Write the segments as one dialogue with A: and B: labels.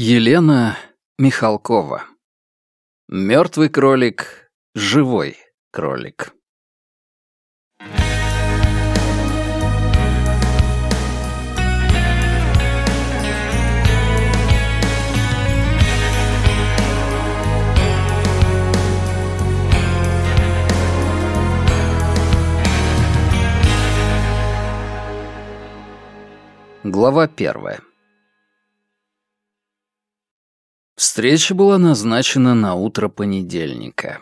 A: Елена Михалкова. Мертвый кролик, живой кролик. Глава первая. Встреча была назначена на утро понедельника.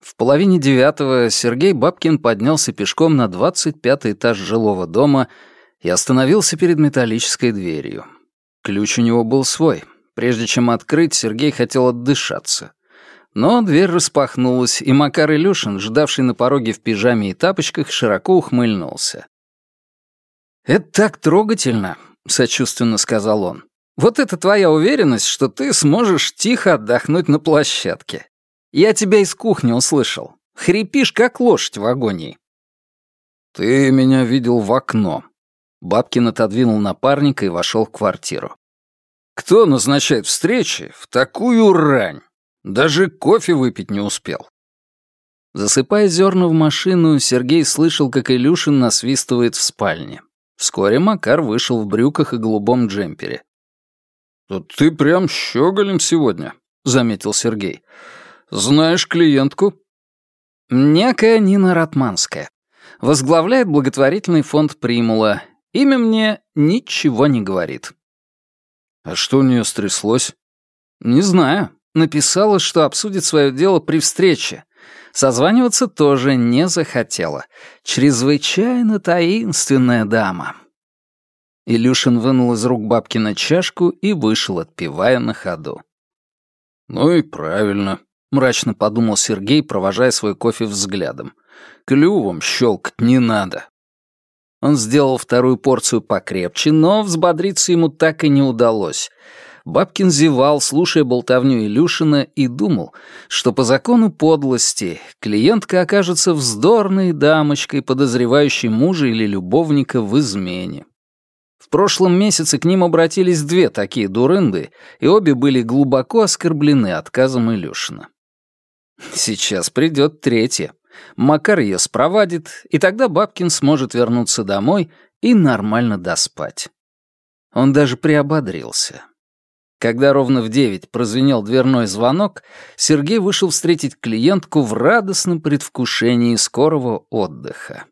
A: В половине девятого Сергей Бабкин поднялся пешком на двадцать пятый этаж жилого дома и остановился перед металлической дверью. Ключ у него был свой. Прежде чем открыть, Сергей хотел отдышаться. Но дверь распахнулась, и Макар Илюшин, ждавший на пороге в пижаме и тапочках, широко ухмыльнулся. «Это так трогательно», — сочувственно сказал он. Вот это твоя уверенность, что ты сможешь тихо отдохнуть на площадке. Я тебя из кухни услышал. Хрипишь, как лошадь в агонии. Ты меня видел в окно. Бабкин отодвинул напарника и вошел в квартиру. Кто назначает встречи в такую рань? Даже кофе выпить не успел. Засыпая зерна в машину, Сергей слышал, как Илюшин насвистывает в спальне. Вскоре Макар вышел в брюках и голубом джемпере. «Ты прям щеголем сегодня», — заметил Сергей. «Знаешь клиентку?» «Некая Нина Ратманская. Возглавляет благотворительный фонд «Примула». Имя мне ничего не говорит». «А что у нее стряслось?» «Не знаю. Написала, что обсудит свое дело при встрече. Созваниваться тоже не захотела. Чрезвычайно таинственная дама». Илюшин вынул из рук бабкина чашку и вышел, отпивая на ходу. «Ну и правильно», — мрачно подумал Сергей, провожая свой кофе взглядом. «Клювом щелкать не надо». Он сделал вторую порцию покрепче, но взбодриться ему так и не удалось. Бабкин зевал, слушая болтовню Илюшина, и думал, что по закону подлости клиентка окажется вздорной дамочкой, подозревающей мужа или любовника в измене. Прошлом месяце к ним обратились две такие дурынды, и обе были глубоко оскорблены отказом Илюшина. Сейчас придет третья. Макар ее спровадит, и тогда Бабкин сможет вернуться домой и нормально доспать. Он даже приободрился. Когда ровно в девять прозвенел дверной звонок, Сергей вышел встретить клиентку в радостном предвкушении скорого отдыха.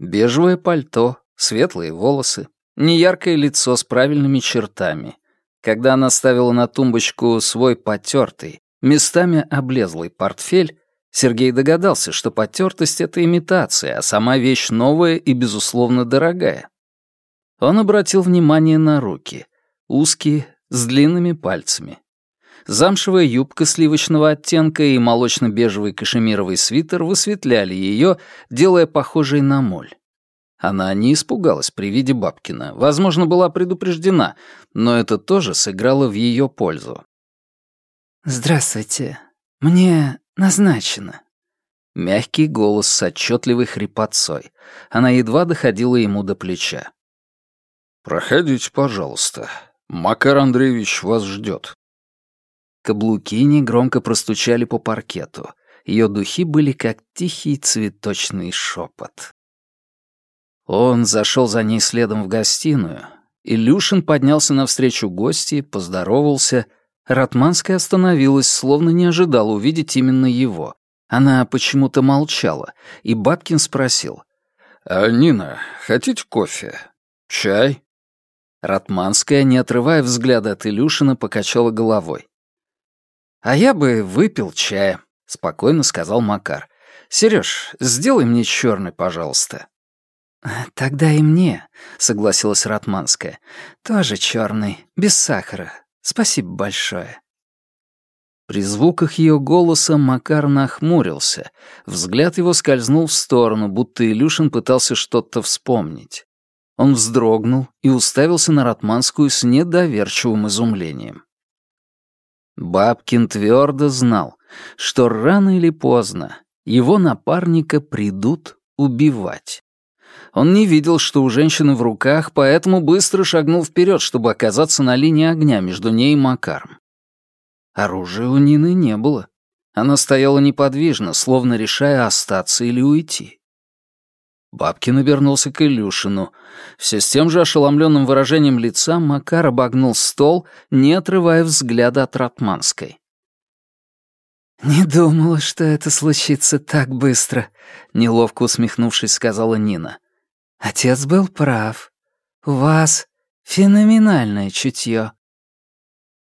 A: Бежевое пальто, Светлые волосы, неяркое лицо с правильными чертами. Когда она ставила на тумбочку свой потертый, местами облезлый портфель, Сергей догадался, что потертость — это имитация, а сама вещь новая и, безусловно, дорогая. Он обратил внимание на руки. Узкие, с длинными пальцами. Замшевая юбка сливочного оттенка и молочно-бежевый кашемировый свитер высветляли ее, делая похожей на моль. Она не испугалась при виде Бабкина, возможно, была предупреждена, но это тоже сыграло в ее пользу.
B: «Здравствуйте. Мне назначено».
A: Мягкий голос с отчетливой хрипотцой. Она едва доходила ему до плеча. «Проходите, пожалуйста. Макар Андреевич вас ждет». Каблуки негромко простучали по паркету. Ее духи были как тихий цветочный шепот. Он зашел за ней следом в гостиную. Илюшин поднялся навстречу гости, поздоровался. Ратманская остановилась, словно не ожидала увидеть именно его. Она почему-то молчала, и Бабкин спросил. «А, «Нина, хотите кофе? Чай?» Ратманская, не отрывая взгляда от Илюшина, покачала головой. «А я бы выпил чая», — спокойно сказал Макар. «Серёж, сделай мне чёрный, пожалуйста».
B: «Тогда и мне», — согласилась Ратманская. «Тоже черный, без сахара. Спасибо большое».
A: При звуках ее голоса Макар нахмурился. Взгляд его скользнул в сторону, будто Илюшин пытался что-то вспомнить. Он вздрогнул и уставился на Ратманскую с недоверчивым изумлением. Бабкин твердо знал, что рано или поздно его напарника придут убивать. Он не видел, что у женщины в руках, поэтому быстро шагнул вперед, чтобы оказаться на линии огня между ней и Макаром. Оружия у Нины не было. Она стояла неподвижно, словно решая остаться или уйти. Бабкин обернулся к Илюшину. Все с тем же ошеломленным выражением лица Макар обогнул стол, не отрывая взгляда от Ратманской.
B: «Не думала, что это случится так быстро», — неловко усмехнувшись, сказала Нина. «Отец был прав. У вас феноменальное чутье».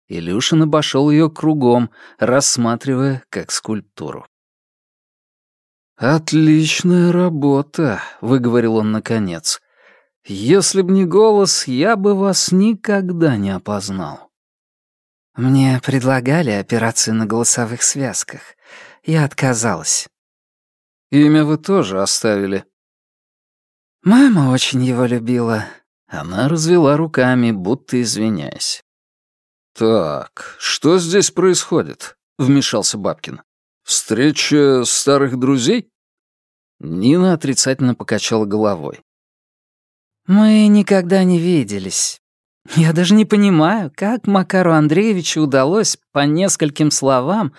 A: Илюшин обошел ее кругом, рассматривая как скульптуру. «Отличная работа», — выговорил он наконец. «Если б не голос, я бы вас никогда не опознал».
B: Мне предлагали операцию на голосовых связках. Я отказалась.
A: Имя вы тоже оставили.
B: Мама очень его любила.
A: Она развела руками, будто извиняясь. «Так, что здесь происходит?» — вмешался Бабкин. «Встреча старых друзей?» Нина отрицательно покачала головой.
B: «Мы никогда не виделись. Я даже не понимаю, как Макару Андреевичу удалось по нескольким словам...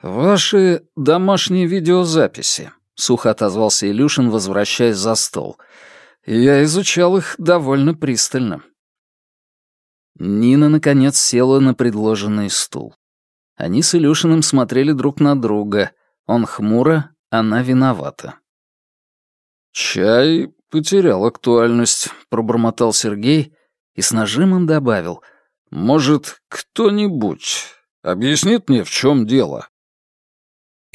A: «Ваши домашние видеозаписи», — сухо отозвался Илюшин, возвращаясь за стол. «Я изучал их довольно пристально». Нина, наконец, села на предложенный стул. Они с Илюшиным смотрели друг на друга. Он хмуро, она виновата. «Чай потерял актуальность», — пробормотал Сергей и с нажимом добавил. «Может, кто-нибудь объяснит мне, в чем дело?»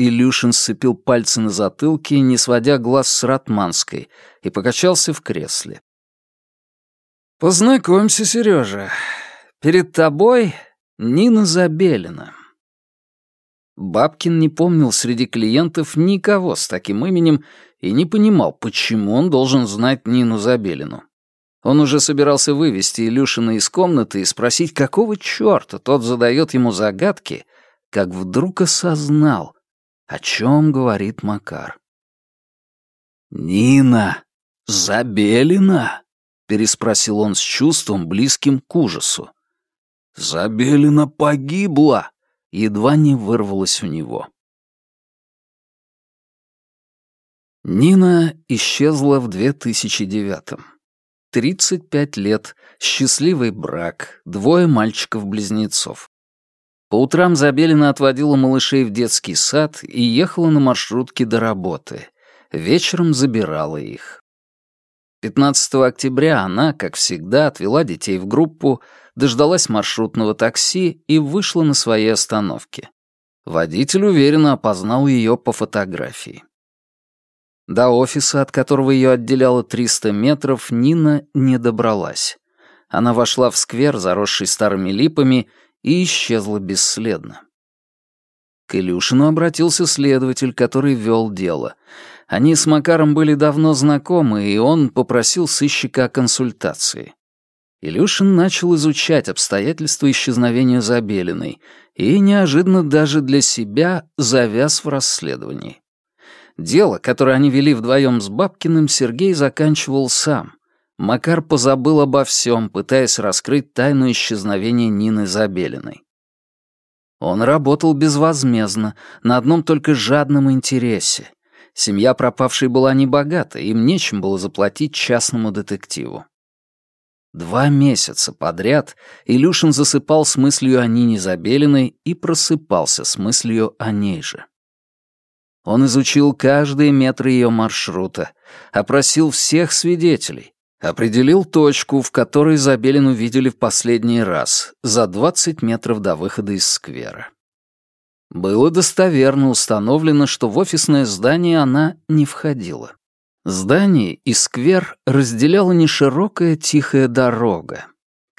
A: Илюшин сцепил пальцы на затылке, не сводя глаз с Ратманской, и покачался в кресле. «Познакомься, Сережа. Перед тобой Нина Забелина». Бабкин не помнил среди клиентов никого с таким именем и не понимал, почему он должен знать Нину Забелину. Он уже собирался вывести Илюшина из комнаты и спросить, какого чёрта тот задает ему загадки, как вдруг осознал, о чем говорит Макар. «Нина Забелина?» — переспросил он с чувством, близким к ужасу. «Забелина погибла!» — едва не вырвалось у него. Нина исчезла в 2009-м. 35 лет, счастливый брак, двое мальчиков-близнецов. По утрам Забелина отводила малышей в детский сад и ехала на маршрутке до работы. Вечером забирала их. 15 октября она, как всегда, отвела детей в группу, дождалась маршрутного такси и вышла на своей остановке. Водитель уверенно опознал ее по фотографии. До офиса, от которого ее отделяло 300 метров, Нина не добралась. Она вошла в сквер, заросший старыми липами, и исчезла бесследно. К Илюшину обратился следователь, который вел дело. Они с Макаром были давно знакомы, и он попросил сыщика о консультации. Илюшин начал изучать обстоятельства исчезновения Забелиной и, неожиданно даже для себя, завяз в расследовании. Дело, которое они вели вдвоем с Бабкиным, Сергей заканчивал сам. Макар позабыл обо всем, пытаясь раскрыть тайну исчезновения Нины Забелиной. Он работал безвозмездно, на одном только жадном интересе. Семья пропавшей была небогата, им нечем было заплатить частному детективу. Два месяца подряд Илюшин засыпал с мыслью о Нине Забелиной и просыпался с мыслью о ней же. Он изучил каждый метр ее маршрута, опросил всех свидетелей, определил точку, в которой Забелину видели в последний раз, за 20 метров до выхода из сквера. Было достоверно установлено, что в офисное здание она не входила. Здание и сквер разделяла неширокая тихая дорога,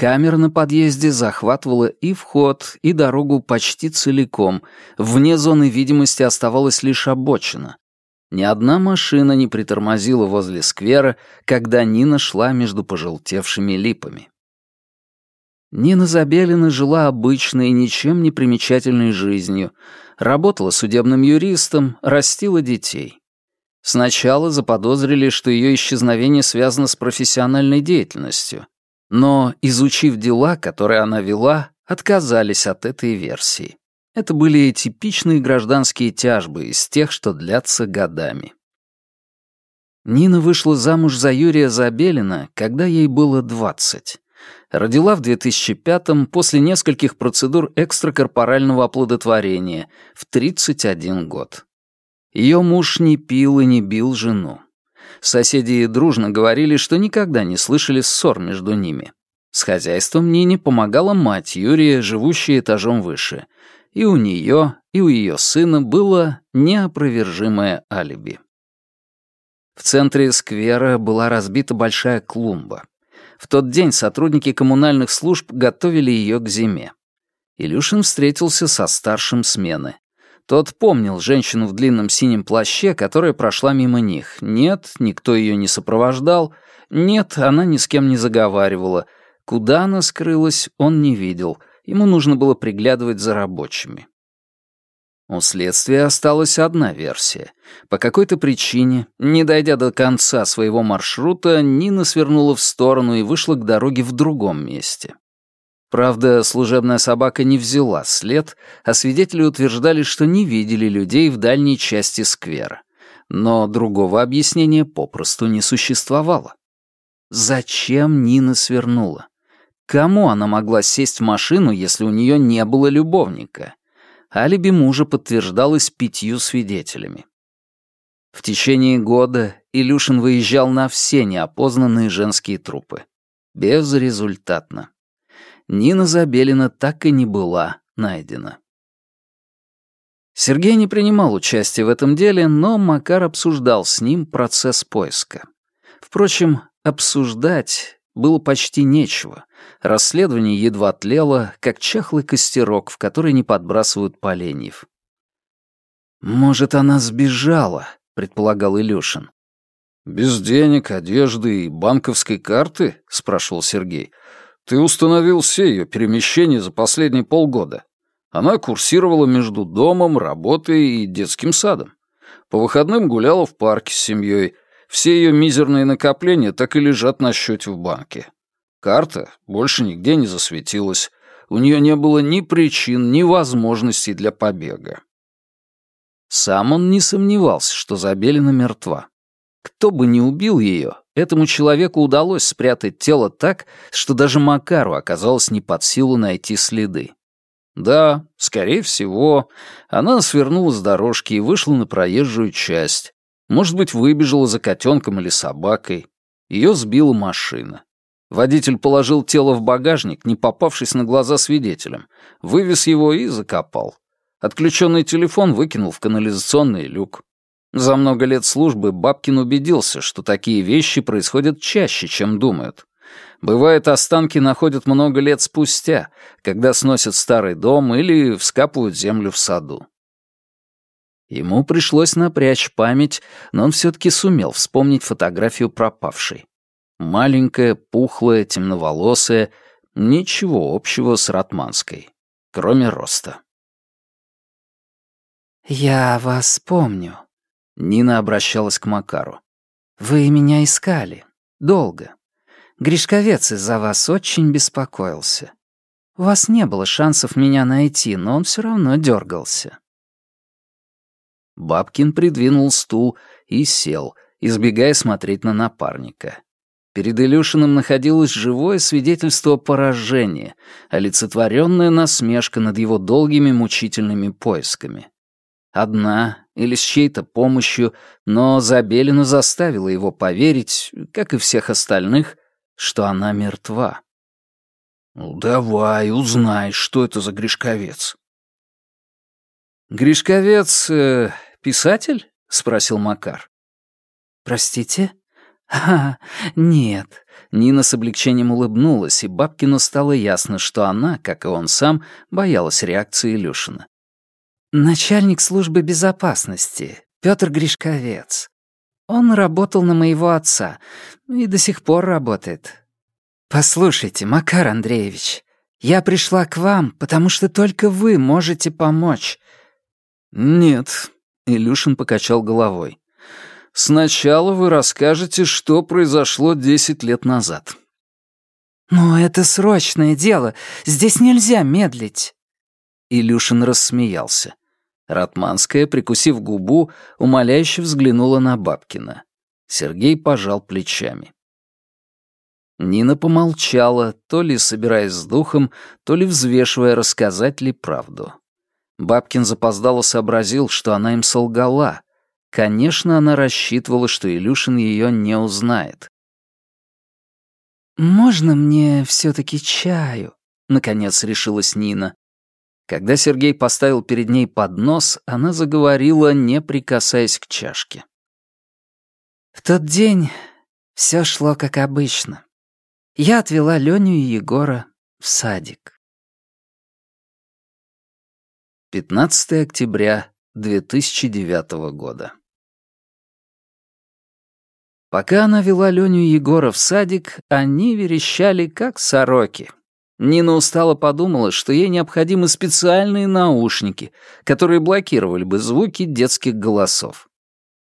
A: Камера на подъезде захватывала и вход, и дорогу почти целиком. Вне зоны видимости оставалась лишь обочина. Ни одна машина не притормозила возле сквера, когда Нина шла между пожелтевшими липами. Нина Забелина жила обычной, ничем не примечательной жизнью, работала судебным юристом, растила детей. Сначала заподозрили, что ее исчезновение связано с профессиональной деятельностью, но, изучив дела, которые она вела, отказались от этой версии. Это были типичные гражданские тяжбы из тех, что длятся годами. Нина вышла замуж за Юрия Забелина, когда ей было 20. Родила в 2005-м после нескольких процедур экстракорпорального оплодотворения в 31 год. Ее муж не пил и не бил жену. Соседи дружно говорили, что никогда не слышали ссор между ними. С хозяйством Нине помогала мать Юрия, живущая этажом выше. И у нее, и у ее сына было неопровержимое алиби. В центре сквера была разбита большая клумба. В тот день сотрудники коммунальных служб готовили ее к зиме. Илюшин встретился со старшим смены. Тот помнил женщину в длинном синем плаще, которая прошла мимо них. Нет, никто ее не сопровождал. Нет, она ни с кем не заговаривала. Куда она скрылась, он не видел. Ему нужно было приглядывать за рабочими. У следствия осталась одна версия. По какой-то причине, не дойдя до конца своего маршрута, Нина свернула в сторону и вышла к дороге в другом месте. Правда, служебная собака не взяла след, а свидетели утверждали, что не видели людей в дальней части сквера. Но другого объяснения попросту не существовало. Зачем Нина свернула? Кому она могла сесть в машину, если у нее не было любовника? Алиби мужа подтверждалось пятью свидетелями. В течение года Илюшин выезжал на все неопознанные женские трупы. Безрезультатно. Нина Забелина так и не была найдена. Сергей не принимал участия в этом деле, но Макар обсуждал с ним процесс поиска. Впрочем, обсуждать было почти нечего. Расследование едва тлело, как чахлый костерок, в который не подбрасывают поленьев. «Может, она сбежала», — предполагал Илюшин.
C: «Без денег, одежды и банковской карты?» — спрашивал Сергей. Ты установил все ее перемещения за последние полгода. Она курсировала между домом, работой и детским садом. По выходным гуляла в парке с семьей. Все ее мизерные накопления так и лежат на счете в банке. Карта больше нигде не засветилась. У нее не было ни причин, ни возможностей для побега.
A: Сам он не сомневался, что Забелина мертва. Кто бы ни убил ее, Этому человеку удалось спрятать тело так, что даже Макару оказалось не под силу найти следы. Да, скорее всего, она свернула с дорожки и вышла на проезжую часть. Может быть, выбежала за котенком или собакой. Ее сбила машина. Водитель положил тело в багажник, не попавшись на глаза свидетелям, вывез его и закопал. Отключенный телефон выкинул в канализационный люк. За много лет службы Бабкин убедился, что такие вещи происходят чаще, чем думают. Бывает, останки находят много лет спустя, когда сносят старый дом или вскапывают землю в саду. Ему пришлось напрячь память, но он все-таки сумел вспомнить фотографию пропавшей. Маленькая, пухлая, темноволосая, ничего общего с Ратманской, кроме роста.
B: «Я вас помню»,
A: Нина обращалась к Макару.
B: «Вы меня искали. Долго. Гришковец из-за вас очень беспокоился. У вас не было шансов меня найти, но он все равно дергался.
A: Бабкин придвинул стул и сел, избегая смотреть на напарника. Перед Илюшиным находилось живое свидетельство поражения, олицетворенная насмешка над его долгими мучительными поисками. Одна или с чьей-то помощью, но Забелина заставила его поверить, как и всех остальных, что она мертва.
C: «Ну давай, узнай, что это за Гришковец».
A: «Гришковец э, писатель?» — спросил Макар.
B: «Простите?» «А, нет». Нина с облегчением улыбнулась, и Бабкину стало ясно, что она, как и он сам, боялась реакции Илюшина. Начальник службы безопасности, Петр Гришковец. Он работал на моего отца и до сих пор работает. Послушайте, Макар Андреевич, я пришла к вам, потому что только вы можете помочь.
A: Нет, Илюшин покачал головой. Сначала вы расскажете, что произошло десять лет назад».
B: «Но это срочное дело. Здесь нельзя медлить».
A: Илюшин рассмеялся. Ратманская, прикусив губу, умоляюще взглянула на Бабкина. Сергей пожал плечами. Нина помолчала, то ли собираясь с духом, то ли взвешивая, рассказать ли правду. Бабкин запоздало сообразил, что она им солгала. Конечно, она рассчитывала, что Илюшин ее не узнает.
B: «Можно мне все-таки чаю?» — наконец решилась Нина.
A: Когда Сергей поставил перед ней поднос, она заговорила, не прикасаясь к чашке.
B: В тот день все шло как обычно. Я отвела Леню и Егора в садик.
A: 15 октября 2009 года. Пока она вела Леню и Егора в садик, они верещали, как сороки. Нина устало подумала, что ей необходимы специальные наушники, которые блокировали бы звуки детских голосов.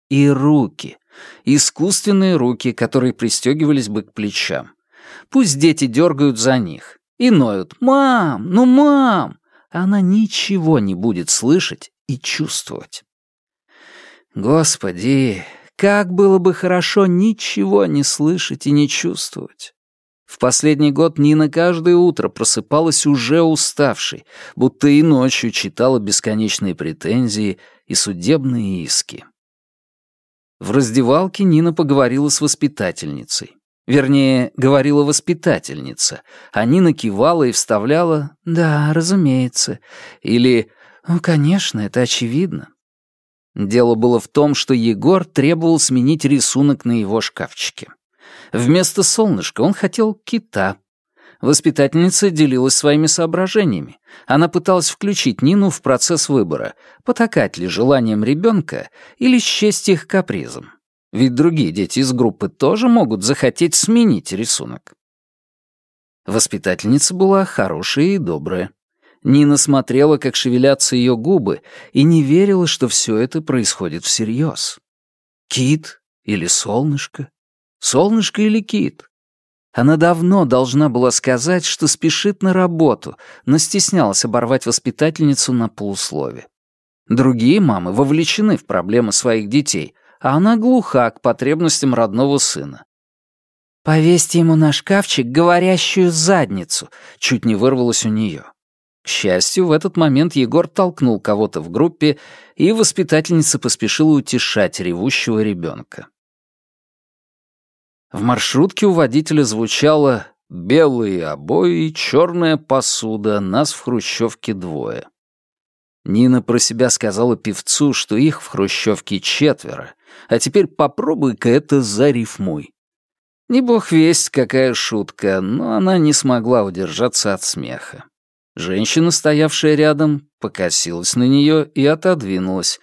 A: И руки. Искусственные руки, которые пристегивались бы к плечам. Пусть дети дергают за них и ноют «Мам! Ну, мам!» Она ничего не будет слышать и чувствовать. Господи, как было бы хорошо ничего не слышать и не чувствовать. В последний год Нина каждое утро просыпалась уже уставшей, будто и ночью читала бесконечные претензии и судебные иски. В раздевалке Нина поговорила с воспитательницей. Вернее, говорила воспитательница, а Нина кивала и вставляла «Да, разумеется» или «Ну, конечно, это очевидно». Дело было в том, что Егор требовал сменить рисунок на его шкафчике. Вместо солнышка он хотел кита. Воспитательница делилась своими соображениями. Она пыталась включить Нину в процесс выбора, потакать ли желанием ребенка или счесть их капризом. Ведь другие дети из группы тоже могут захотеть сменить рисунок. Воспитательница была хорошая и добрая. Нина смотрела, как шевелятся ее губы, и не верила, что все это происходит всерьез. Кит или солнышко? Солнышко или кит? Она давно должна была сказать, что спешит на работу, но стеснялась оборвать воспитательницу на полуслове. Другие мамы вовлечены в проблемы своих детей, а она глуха к потребностям родного сына.
B: «Повесьте ему на шкафчик говорящую задницу», — чуть не вырвалось у нее.
A: К счастью, в этот момент Егор толкнул кого-то в группе, и воспитательница поспешила утешать ревущего ребенка. В маршрутке у водителя звучало «белые обои, черная посуда, нас в хрущевке двое». Нина про себя сказала певцу, что их в хрущевке четверо, а теперь попробуй-ка это зарифмуй. Не бог весть, какая шутка, но она не смогла удержаться от смеха. Женщина, стоявшая рядом, покосилась на нее и отодвинулась.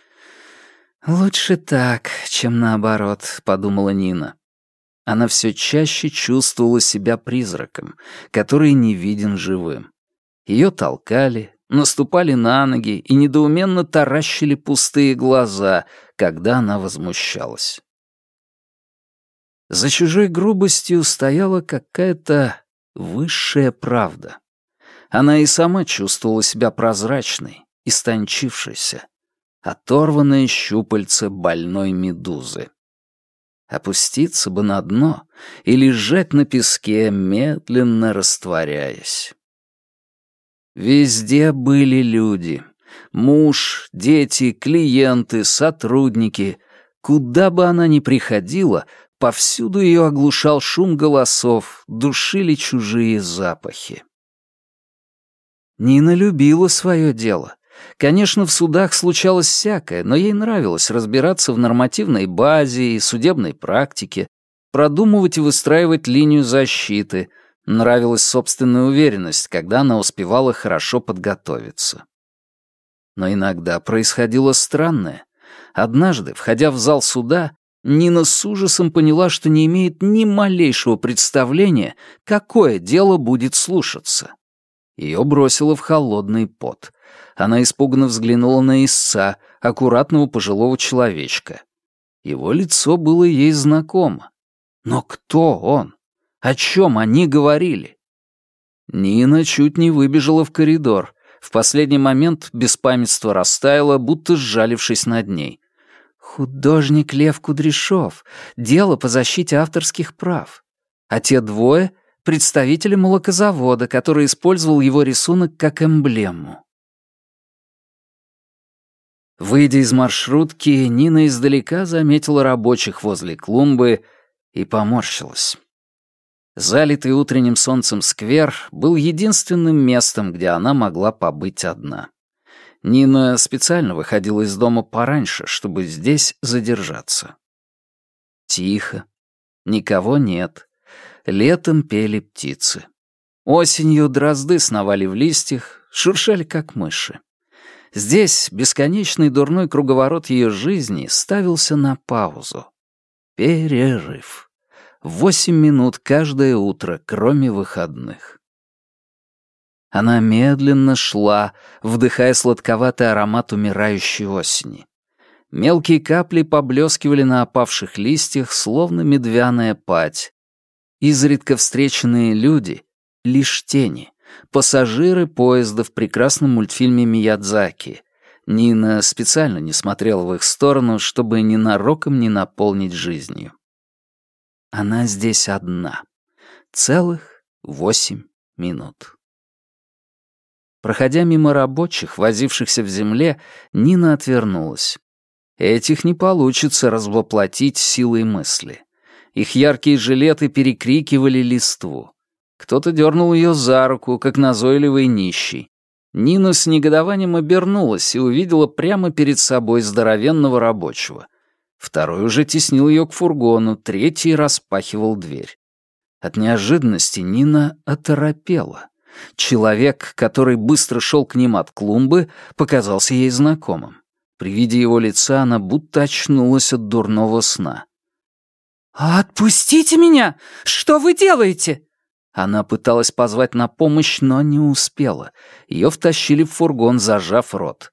B: «Лучше так, чем наоборот», — подумала Нина.
A: Она все чаще чувствовала себя призраком, который не виден живым. Ее толкали, наступали на ноги и недоуменно таращили пустые глаза, когда она возмущалась. За чужой грубостью стояла какая-то высшая правда. Она и сама чувствовала себя прозрачной, истончившейся, оторванное щупальце больной медузы. Опуститься бы на дно и лежать на песке, медленно растворяясь. Везде были люди. Муж, дети, клиенты, сотрудники. Куда бы она ни приходила, повсюду ее оглушал шум голосов, душили чужие запахи. Нина любила свое дело. Конечно, в судах случалось всякое, но ей нравилось разбираться в нормативной базе и судебной практике, продумывать и выстраивать линию защиты. Нравилась собственная уверенность, когда она успевала хорошо подготовиться. Но иногда происходило странное. Однажды, входя в зал суда, Нина с ужасом поняла, что не имеет ни малейшего представления, какое дело будет слушаться. Ее бросило в холодный пот. Она испуганно взглянула на истца, аккуратного пожилого человечка. Его лицо было ей знакомо. Но кто он? О чем они говорили? Нина чуть не выбежала в коридор. В последний момент беспамятство растаяло, будто сжалившись над ней. Художник Лев Кудряшов. Дело по защите авторских прав. А те двое — представители молокозавода, который использовал его рисунок как эмблему. Выйдя из маршрутки, Нина издалека заметила рабочих возле клумбы и поморщилась. Залитый утренним солнцем сквер был единственным местом, где она могла побыть одна. Нина специально выходила из дома пораньше, чтобы здесь задержаться. Тихо. Никого нет. Летом пели птицы. Осенью дрозды сновали в листьях, шуршали как мыши. Здесь бесконечный дурной круговорот ее жизни ставился на паузу. Перерыв. Восемь минут каждое утро, кроме выходных. Она медленно шла, вдыхая сладковатый аромат умирающей осени. Мелкие капли поблескивали на опавших листьях, словно медвяная пать. Изредка встреченные люди — лишь тени, Пассажиры поезда в прекрасном мультфильме Миядзаки. Нина специально не смотрела в их сторону, чтобы ненароком не наполнить жизнью. Она здесь одна. Целых восемь минут. Проходя мимо рабочих, возившихся в земле, Нина отвернулась. Этих не получится развоплотить силой мысли. Их яркие жилеты перекрикивали листву. Кто-то дернул ее за руку, как назойливый нищий. Нина с негодованием обернулась и увидела прямо перед собой здоровенного рабочего. Второй уже теснил ее к фургону, третий распахивал дверь. От неожиданности Нина оторопела. Человек, который быстро шел к ним от клумбы, показался ей знакомым. При виде его лица она будто очнулась от дурного сна.
B: «Отпустите меня! Что вы делаете?»
A: Она пыталась позвать на помощь, но не успела. Ее втащили в фургон, зажав рот.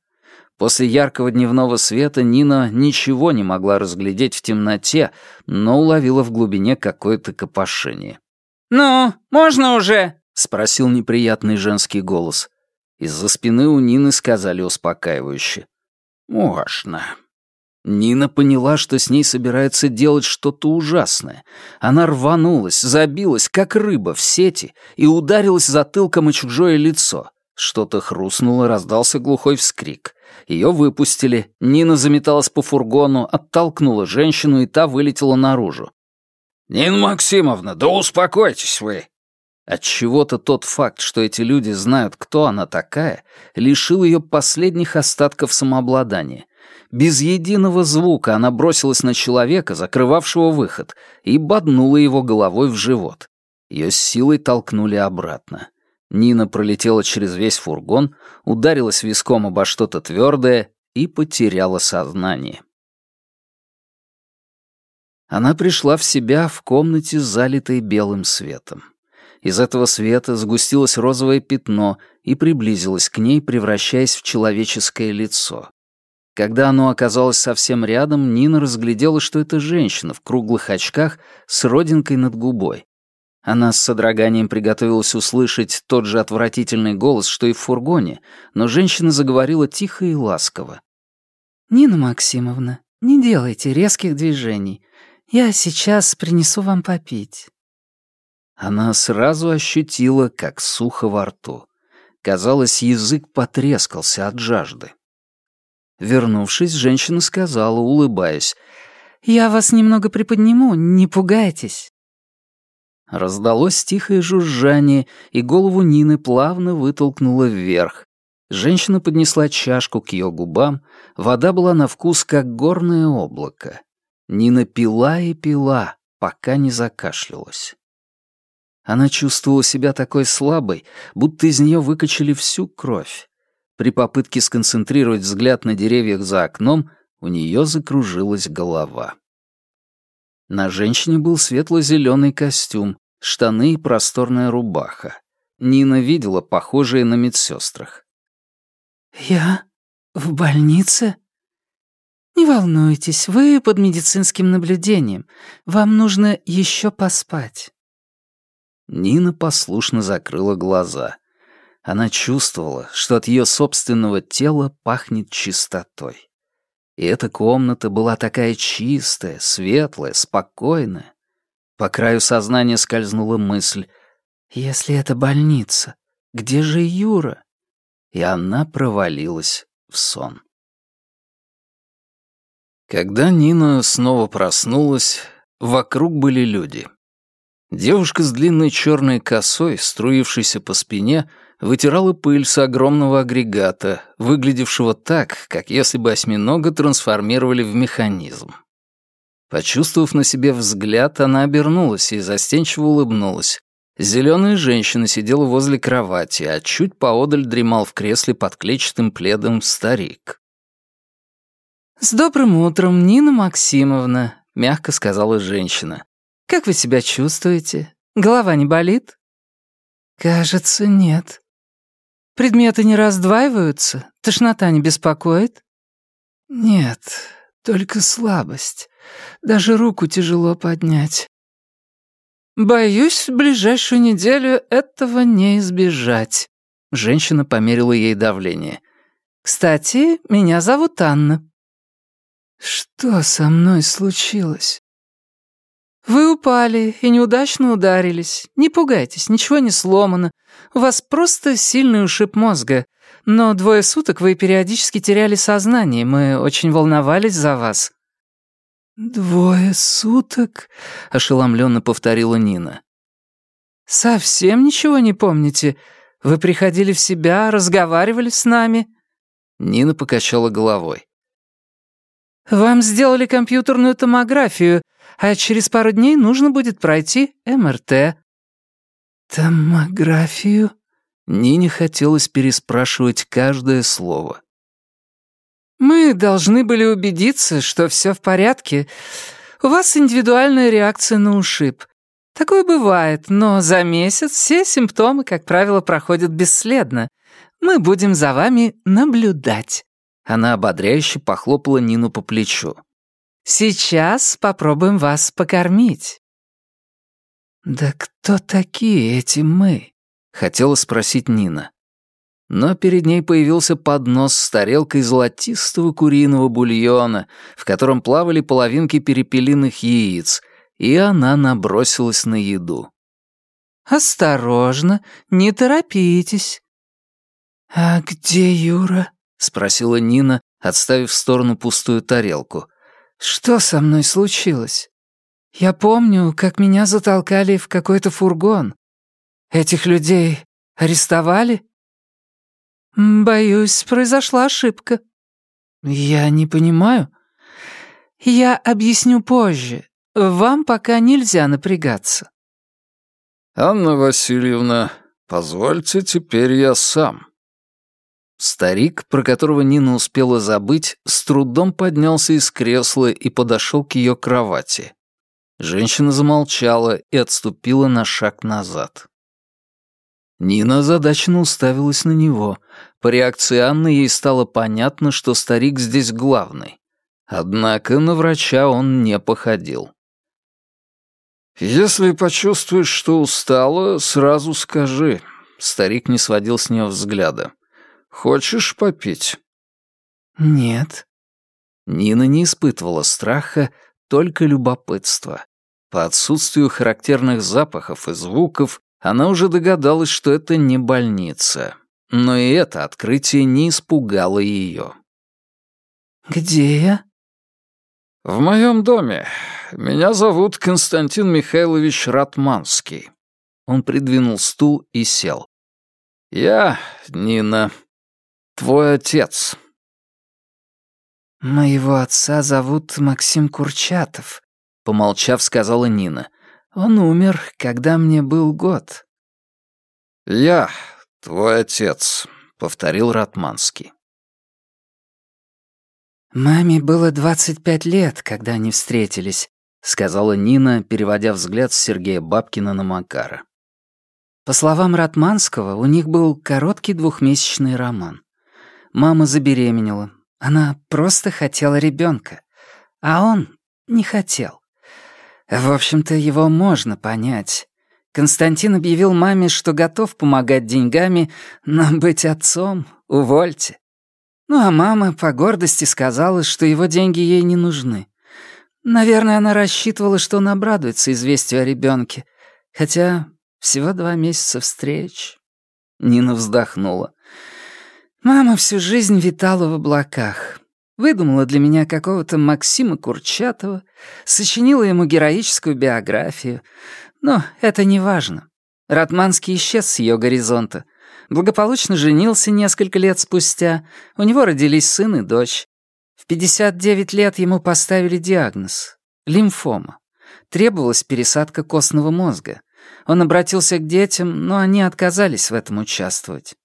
A: После яркого дневного света Нина ничего не могла разглядеть в темноте, но уловила в глубине какое-то копошение.
B: «Ну, можно уже?» — спросил
A: неприятный женский голос. Из-за спины у Нины сказали успокаивающе. «Можно». Нина поняла, что с ней собирается делать что-то ужасное. Она рванулась, забилась, как рыба в сети, и ударилась затылком о чужое лицо. Что-то хрустнуло, раздался глухой вскрик. Ее выпустили, Нина заметалась по фургону, оттолкнула женщину, и та вылетела наружу.
C: «Нина Максимовна, да успокойтесь вы!»
A: Отчего-то тот факт, что эти люди знают, кто она такая, лишил ее последних остатков самообладания — без единого звука она бросилась на человека, закрывавшего выход, и боднула его головой в живот. Ее силой толкнули обратно. Нина пролетела через весь фургон, ударилась виском обо что-то твердое и потеряла сознание. Она пришла в себя в комнате, залитой белым светом. Из этого света сгустилось розовое пятно и приблизилось к ней, превращаясь в человеческое лицо. Когда оно оказалось совсем рядом, Нина разглядела, что это женщина в круглых очках с родинкой над губой. Она с содроганием приготовилась услышать тот же отвратительный голос, что и в фургоне, но женщина заговорила тихо и ласково.
B: «Нина Максимовна, не делайте резких движений. Я сейчас принесу вам попить».
A: Она сразу ощутила, как сухо во рту. Казалось, язык потрескался от жажды. Вернувшись, женщина сказала, улыбаясь,
B: «Я вас немного приподниму, не пугайтесь».
A: Раздалось тихое жужжание, и голову Нины плавно вытолкнуло вверх. Женщина поднесла чашку к ее губам, вода была на вкус, как горное облако. Нина пила и пила, пока не закашлялась. Она чувствовала себя такой слабой, будто из нее выкачали всю кровь. При попытке сконцентрировать взгляд на деревьях за окном у нее закружилась голова. На женщине был светло-зеленый костюм, штаны и просторная рубаха. Нина видела похожие на медсестрах.
B: «Я в больнице?» «Не волнуйтесь, вы под медицинским наблюдением. Вам нужно еще поспать».
A: Нина послушно закрыла глаза. Она чувствовала, что от ее собственного тела пахнет чистотой. И эта комната была такая чистая, светлая, спокойная. По краю сознания скользнула мысль, «Если это больница, где же Юра?» И она провалилась в сон. Когда Нина снова проснулась, вокруг были люди. Девушка с длинной черной косой, струившейся по спине, вытирала пыль с огромного агрегата, выглядевшего так, как если бы осьминога трансформировали в механизм. Почувствовав на себе взгляд, она обернулась и застенчиво улыбнулась. Зеленая женщина сидела возле кровати, а чуть поодаль дремал в кресле под клетчатым пледом старик.
B: «С добрым утром, Нина Максимовна», — мягко сказала женщина. «Как вы себя чувствуете? Голова не болит?» «Кажется, нет». «Предметы не раздваиваются? Тошнота не беспокоит?» «Нет, только слабость. Даже руку тяжело поднять». «Боюсь, в ближайшую неделю этого не избежать». Женщина померила ей давление. «Кстати, меня зовут Анна». «Что со мной случилось?» «Вы упали и неудачно ударились. Не пугайтесь, ничего не сломано. У вас просто сильный ушиб мозга. Но двое суток вы периодически теряли сознание. Мы очень волновались за вас». «Двое суток?» — ошеломленно повторила Нина. «Совсем ничего не помните? Вы приходили в себя, разговаривали с нами?»
A: Нина покачала головой.
B: «Вам сделали компьютерную томографию, а через пару дней нужно будет пройти МРТ». «Томографию?»
A: Нине хотелось переспрашивать каждое слово.
B: «Мы должны были убедиться, что все в порядке. У вас индивидуальная реакция на ушиб. Такое бывает, но за месяц все симптомы, как правило, проходят бесследно. Мы будем за вами наблюдать».
A: Она ободряюще похлопала Нину по плечу.
B: «Сейчас попробуем вас покормить».
A: «Да кто такие эти мы?» — хотела спросить Нина. Но перед ней появился поднос с тарелкой золотистого куриного бульона, в котором плавали половинки перепелиных яиц, и она набросилась на еду.
B: «Осторожно, не торопитесь». «А где Юра?» — спросила Нина, отставив в сторону пустую тарелку. «Что со мной случилось? Я помню, как меня затолкали в какой-то фургон. Этих людей арестовали?» «Боюсь, произошла ошибка». «Я не понимаю». «Я объясню позже. Вам пока нельзя напрягаться».
C: «Анна Васильевна, позвольте теперь я сам».
A: Старик, про которого Нина успела забыть, с трудом поднялся из кресла и подошел к ее кровати. Женщина замолчала и отступила на шаг назад. Нина озадаченно уставилась на него. По реакции Анны ей стало понятно, что старик здесь главный. Однако на врача он не походил.
C: «Если почувствуешь, что устала, сразу скажи». Старик не сводил с нее взгляда. «Хочешь попить?»
B: «Нет».
A: Нина не испытывала страха, только любопытство. По отсутствию характерных запахов и звуков она уже догадалась, что это не больница. Но и это открытие не испугало ее.
B: «Где я?»
C: «В моем доме. Меня зовут Константин Михайлович Ратманский».
A: Он придвинул стул и сел.
C: «Я, Нина, твой отец».
B: «Моего отца зовут Максим Курчатов», — помолчав, сказала Нина. Он умер, когда мне был год».
C: «Я твой отец», — повторил Ратманский.
B: «Маме было двадцать пять лет, когда они встретились», — сказала Нина, переводя взгляд с Сергея Бабкина на Макара. По словам Ратманского, у них был короткий двухмесячный роман. Мама забеременела. Она просто хотела ребенка, а он не хотел. В общем-то, его можно понять. Константин объявил маме, что готов помогать деньгами, но быть отцом — увольте. Ну а мама по гордости сказала, что его деньги ей не нужны. Наверное, она рассчитывала, что он обрадуется известию о ребенке, хотя всего два месяца встреч. Нина вздохнула. Мама всю жизнь витала в облаках. Выдумала для меня какого-то Максима Курчатова, сочинила ему героическую биографию. Но это не важно. Ратманский исчез с ее горизонта. Благополучно женился несколько лет спустя. У него родились сын и дочь. В 59 лет ему поставили диагноз — лимфома. Требовалась пересадка костного мозга. Он обратился к детям, но они отказались в этом участвовать.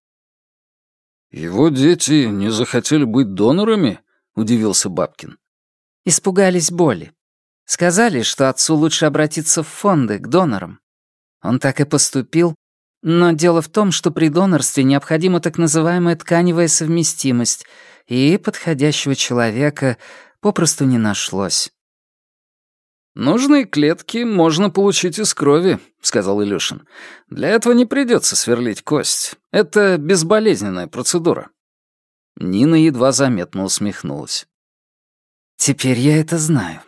C: «Его дети не захотели быть донорами?» — удивился Бабкин.
B: Испугались боли. Сказали, что отцу лучше обратиться в фонды, к донорам. Он так и поступил, но дело в том, что при донорстве необходима так называемая тканевая совместимость, и подходящего человека попросту не нашлось.
C: «Нужные клетки можно получить из крови», — сказал Илюшин. «Для этого не придется сверлить кость. Это безболезненная процедура».
A: Нина едва заметно усмехнулась.
B: «Теперь я это знаю.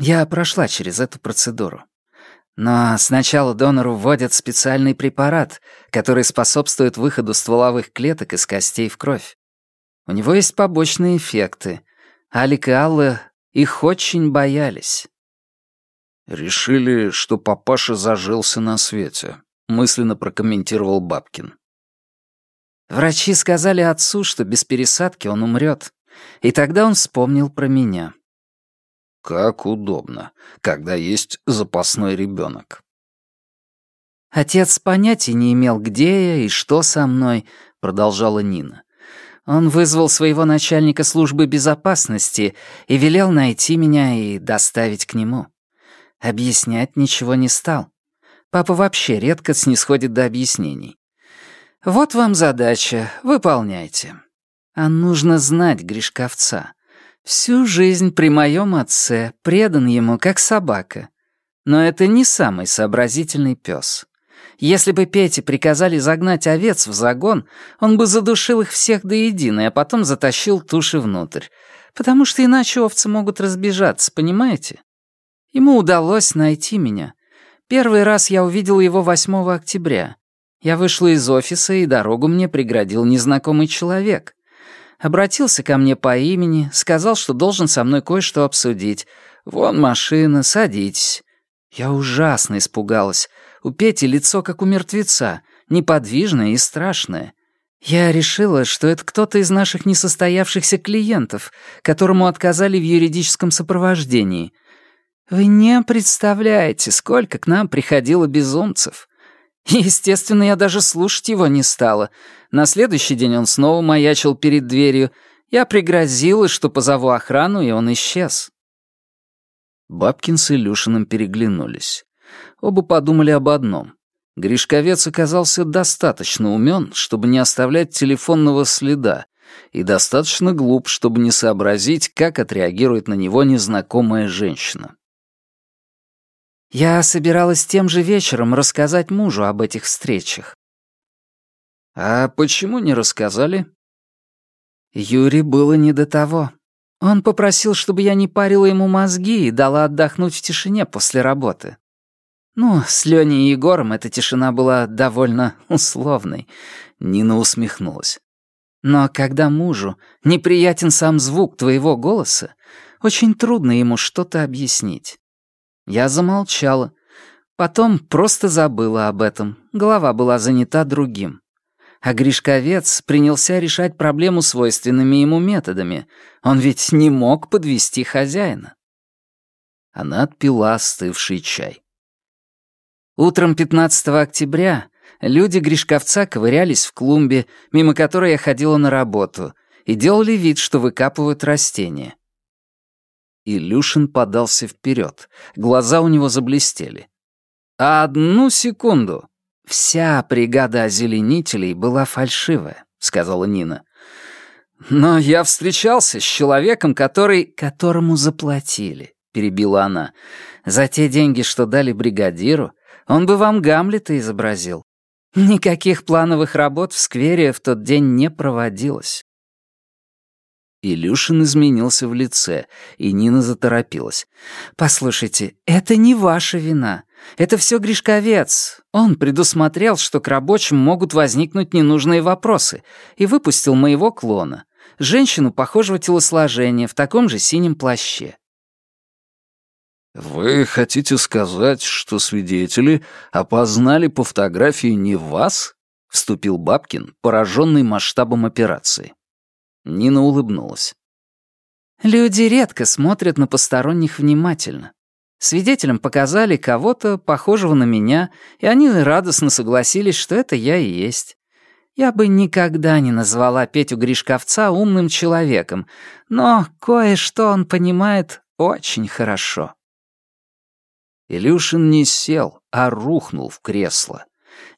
B: Я прошла через эту процедуру. Но сначала донору вводят специальный препарат, который способствует выходу стволовых клеток из костей в кровь. У него есть побочные эффекты. Алик и Алла их очень боялись.
C: «Решили, что папаша зажился на свете», — мысленно прокомментировал Бабкин.
B: Врачи сказали отцу, что без пересадки он умрет, и тогда он вспомнил про меня.
C: Как удобно, когда есть запасной ребенок.
B: Отец понятия не имел, где я и что со мной, продолжала Нина. Он вызвал своего начальника службы безопасности и велел найти меня и доставить к нему. Объяснять ничего не стал. Папа вообще редко снисходит до объяснений. «Вот вам задача, выполняйте». А нужно знать Гришковца. Всю жизнь при моем отце предан ему, как собака. Но это не самый сообразительный пес. Если бы Пете приказали загнать овец в загон, он бы задушил их всех до единой, а потом затащил туши внутрь. Потому что иначе овцы могут разбежаться, понимаете? Ему удалось найти меня. Первый раз я увидел его 8 октября. Я вышла из офиса, и дорогу мне преградил незнакомый человек. Обратился ко мне по имени, сказал, что должен со мной кое-что обсудить. «Вон машина, садитесь». Я ужасно испугалась. У Пети лицо как у мертвеца, неподвижное и страшное. Я решила, что это кто-то из наших несостоявшихся клиентов, которому отказали в юридическом сопровождении — вы не представляете, сколько к нам приходило безумцев. Естественно, я даже слушать его не стала. На следующий день он снова маячил перед дверью. Я пригрозила, что позову охрану, и он исчез.
A: Бабкин с Илюшиным переглянулись. Оба подумали об одном. Гришковец оказался достаточно умен, чтобы не оставлять телефонного следа, и достаточно глуп, чтобы не сообразить, как отреагирует на него незнакомая женщина.
B: Я собиралась тем же вечером рассказать мужу об этих встречах.
A: А почему не рассказали?
B: Юре было не до того. Он попросил, чтобы я не парила ему мозги и дала отдохнуть в тишине после работы. Ну, с Леней и Егором эта тишина была довольно условной.
A: Нина усмехнулась.
B: Но когда мужу неприятен сам звук твоего голоса, очень трудно ему что-то объяснить. Я замолчала. Потом просто забыла об этом. Голова была занята другим. А Гришковец принялся решать проблему свойственными ему методами. Он ведь не мог подвести хозяина.
A: Она отпила остывший чай.
B: Утром 15 октября люди Гришковца ковырялись в клумбе, мимо которой я ходила на работу, и делали вид, что выкапывают растения.
A: Илюшин подался вперед. Глаза у него заблестели. «Одну секунду!»
B: «Вся бригада озеленителей была фальшивая», — сказала Нина. Но я встречался с человеком, который... Которому заплатили, перебила она. За те деньги, что дали бригадиру, он бы вам Гамлета изобразил. Никаких плановых работ в сквере в тот день не проводилось. Илюшин изменился в лице, и Нина заторопилась. «Послушайте, это не ваша вина. Это все Гришковец. Он предусмотрел, что к рабочим могут возникнуть ненужные вопросы, и выпустил моего клона, женщину похожего телосложения, в таком же синем плаще.
C: «Вы хотите сказать, что свидетели опознали по фотографии не вас?» — вступил Бабкин, пораженный масштабом операции. Нина улыбнулась.
B: «Люди редко смотрят на посторонних внимательно. Свидетелям показали кого-то, похожего на меня, и они радостно согласились, что это я и есть. Я бы никогда не назвала Петю Гришковца умным человеком, но кое-что он понимает очень хорошо».
A: Илюшин не сел, а рухнул в кресло.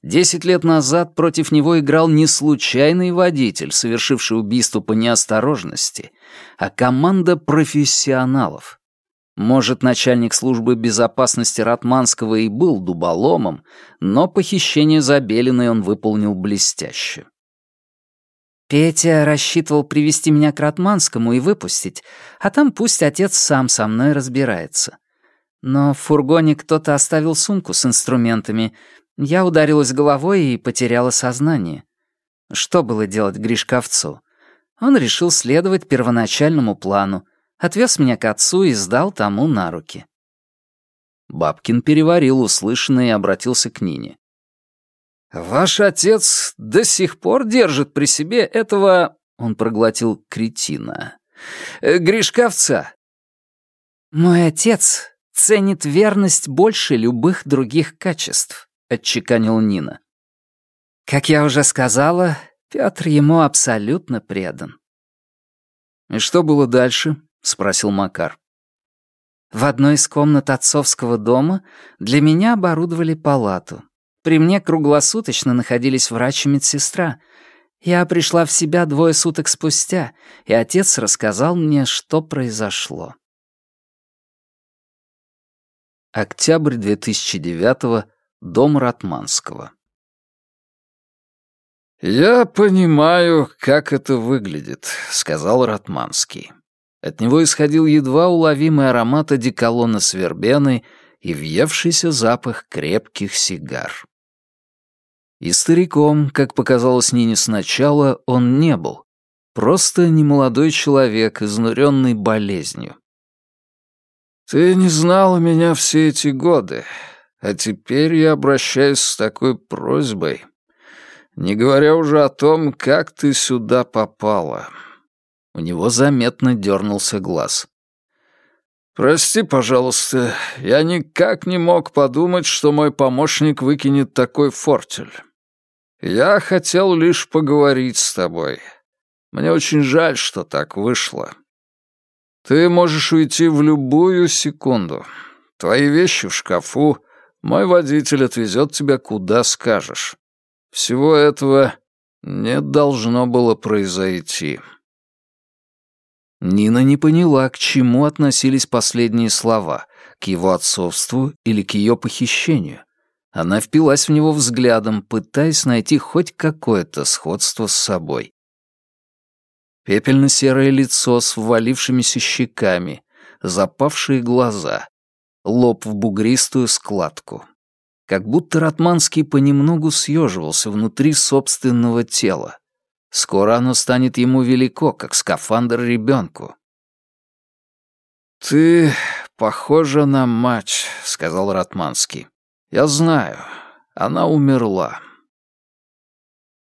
A: Десять лет назад против него играл не случайный водитель, совершивший убийство по неосторожности, а команда профессионалов. Может, начальник службы безопасности Ратманского и был дуболомом, но похищение Забелиной он выполнил блестяще.
B: Петя рассчитывал привести меня к Ратманскому и выпустить, а там пусть отец сам со мной разбирается. Но в фургоне кто-то оставил сумку с инструментами. Я ударилась головой и потеряла сознание. Что было делать Гришковцу? Он решил следовать первоначальному плану, отвез меня к отцу и сдал тому на руки.
A: Бабкин переварил услышанное и обратился к Нине. «Ваш отец до сих пор держит при себе этого...» Он проглотил кретина. «э, «Гришковца».
B: «Мой отец ценит верность больше любых других качеств», — отчеканил Нина. «Как я уже сказала, Петр ему абсолютно предан».
A: «И что было дальше?» — спросил Макар.
B: В одной из комнат отцовского дома для меня оборудовали палату. При мне круглосуточно находились врач и медсестра. Я пришла в себя двое суток спустя, и отец рассказал мне, что произошло.
A: Октябрь 2009 Дом Ратманского. «Я понимаю, как это выглядит», — сказал Ратманский. От него исходил едва уловимый аромат одеколона с вербеной и въевшийся запах крепких сигар. И стариком, как показалось Нине сначала, он не был. Просто немолодой человек, изнуренный болезнью. «Ты не знала меня все эти годы, а теперь я обращаюсь с такой просьбой, не говоря уже о том, как ты сюда попала». У него заметно дернулся глаз. «Прости, пожалуйста, я никак не мог подумать, что мой помощник выкинет такой фортель. Я хотел лишь поговорить с тобой. Мне очень жаль, что так вышло. Ты можешь уйти в любую секунду. Твои вещи в шкафу, мой водитель отвезет тебя куда скажешь. Всего этого не должно было произойти. Нина не поняла, к чему относились последние слова, к его отцовству или к ее похищению. Она впилась в него взглядом, пытаясь найти хоть какое-то сходство с собой. Пепельно-серое лицо с ввалившимися щеками, запавшие глаза, лоб в бугристую складку. Как будто Ратманский понемногу съеживался внутри собственного тела. Скоро оно станет ему велико, как скафандр ребенку. «Ты похожа на мать», — сказал Ратманский. «Я знаю, она умерла».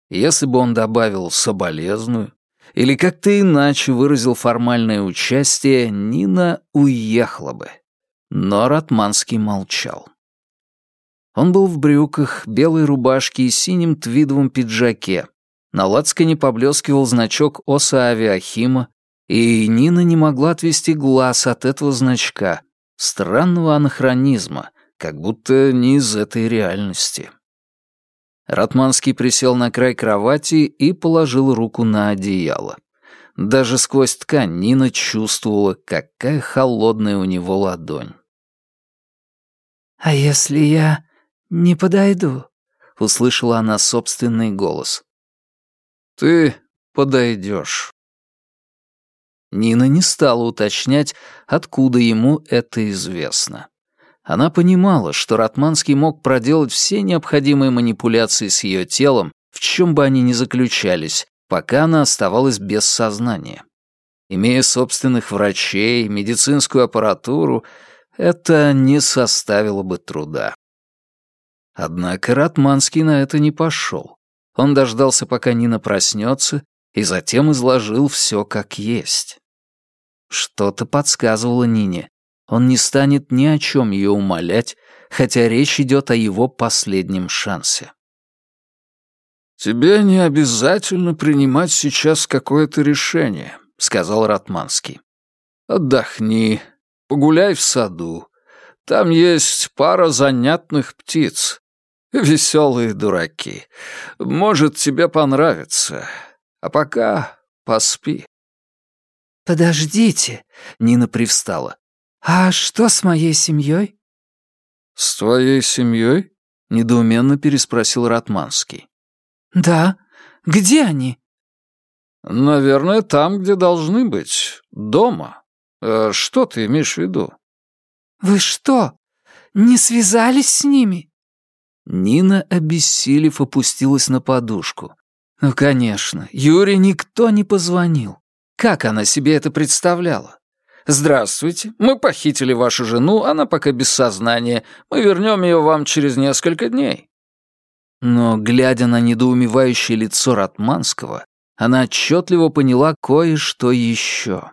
A: Если бы он добавил «соболезную», или как-то иначе выразил формальное участие, Нина уехала бы. Но Ратманский молчал. Он был в брюках, белой рубашке и синем твидовом пиджаке. На лацкане поблескивал значок Оса Авиахима, и Нина не могла отвести глаз от этого значка, странного анахронизма, как будто не из этой реальности. Ратманский присел на край кровати и положил руку на одеяло. Даже сквозь ткань Нина чувствовала, какая холодная у него ладонь.
B: «А если я не подойду?» — услышала она собственный голос.
A: «Ты подойдешь». Нина не стала уточнять, откуда ему это известно. Она понимала, что Ратманский мог проделать все необходимые манипуляции с ее телом, в чем бы они ни заключались, пока она оставалась без сознания. Имея собственных врачей, медицинскую аппаратуру, это не составило бы труда. Однако Ратманский на это не пошел. Он дождался, пока Нина проснется, и затем изложил все как есть. Что-то подсказывало Нине. Он не станет ни о чем ее умолять, хотя речь идет о его последнем шансе.
C: «Тебе не обязательно принимать сейчас какое-то решение», — сказал Ратманский. «Отдохни, погуляй в саду. Там есть пара занятных птиц. Веселые дураки. Может, тебе понравится. А пока поспи».
B: «Подождите», — Нина привстала. «А что с моей семьей?»
C: «С твоей семьей?» — недоуменно переспросил Ратманский.
B: «Да. Где они?»
C: «Наверное, там, где должны быть. Дома. Э, что ты имеешь в виду?»
B: «Вы что, не связались с ними?»
A: Нина, обессилев, опустилась на подушку. Ну, конечно, Юре никто не позвонил. Как она себе это представляла? «Здравствуйте, мы похитили вашу жену, она пока без сознания. Мы вернем ее вам через несколько дней». Но, глядя на недоумевающее лицо Ратманского, она отчетливо поняла кое-что еще.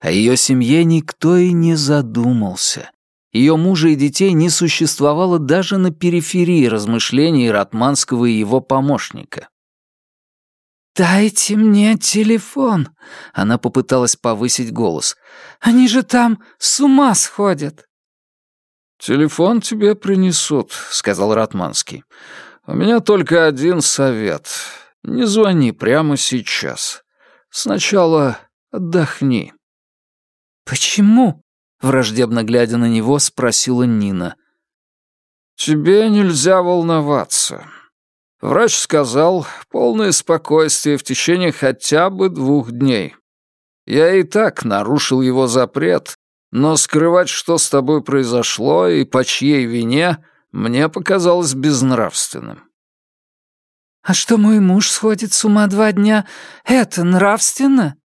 A: О ее семье никто и не задумался. Ее мужа и детей не существовало даже на периферии размышлений Ратманского и его помощника.
B: «Дайте мне телефон!» Она попыталась повысить голос. «Они же там с ума сходят!»
C: «Телефон тебе принесут», — сказал Ратманский. «У меня только один совет. Не звони прямо сейчас. Сначала отдохни».
B: «Почему?» — враждебно глядя на него, спросила Нина.
C: «Тебе нельзя волноваться. Врач сказал, полное спокойствие в течение хотя бы двух дней. Я и так нарушил его запрет, но скрывать, что с тобой произошло и по чьей вине, мне показалось безнравственным.
B: «А что мой муж сходит с ума два дня, это нравственно?»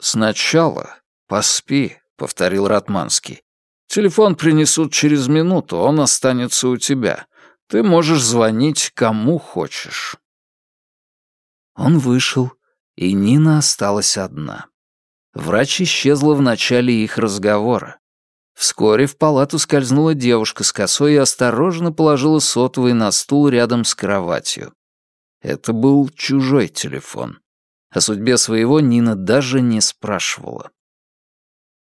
C: «Сначала поспи», — повторил Ратманский. «Телефон принесут через минуту, он останется у тебя. Ты можешь звонить кому хочешь».
A: Он вышел, и Нина осталась одна. Врач исчезла в начале их разговора. Вскоре в палату скользнула девушка с косой и осторожно положила сотовый на стул рядом с кроватью. Это был чужой телефон. О судьбе своего Нина даже не спрашивала.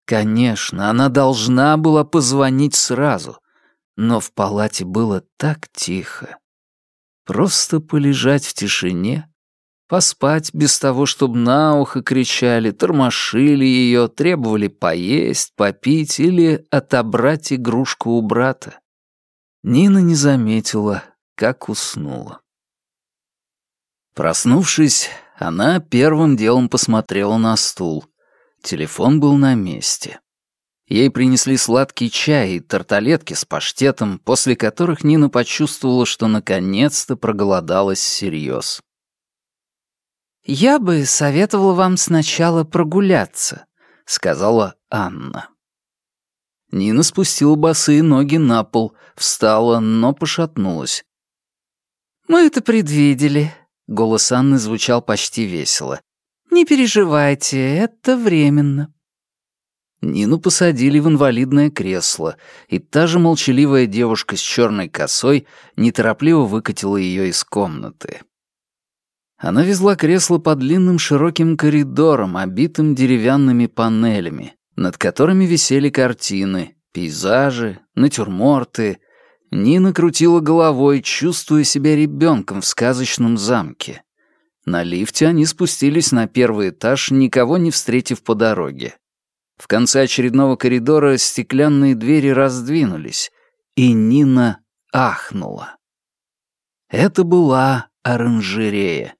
A: Конечно, она должна была позвонить сразу, но в палате было так тихо. Просто полежать в тишине Поспать без того, чтобы на ухо кричали, тормошили ее, требовали поесть, попить или отобрать игрушку у брата. Нина не заметила, как уснула. Проснувшись, она первым делом посмотрела на стул. Телефон был на месте. Ей принесли сладкий чай и тарталетки с паштетом, после которых Нина почувствовала, что наконец-то проголодалась всерьез.
B: «Я бы советовала вам сначала прогуляться», — сказала Анна.
A: Нина спустила босые ноги на пол, встала, но пошатнулась.
B: «Мы это предвидели», — голос Анны звучал почти весело. «Не переживайте, это временно».
A: Нину посадили в инвалидное кресло, и та же молчаливая девушка с черной косой неторопливо выкатила ее из комнаты. Она везла кресло по длинным широким коридорам, обитым деревянными панелями, над которыми висели картины, пейзажи, натюрморты. Нина крутила головой, чувствуя себя ребенком в сказочном замке. На лифте они спустились на первый этаж, никого не встретив по дороге. В конце очередного коридора стеклянные двери раздвинулись, и Нина ахнула. Это была оранжерея.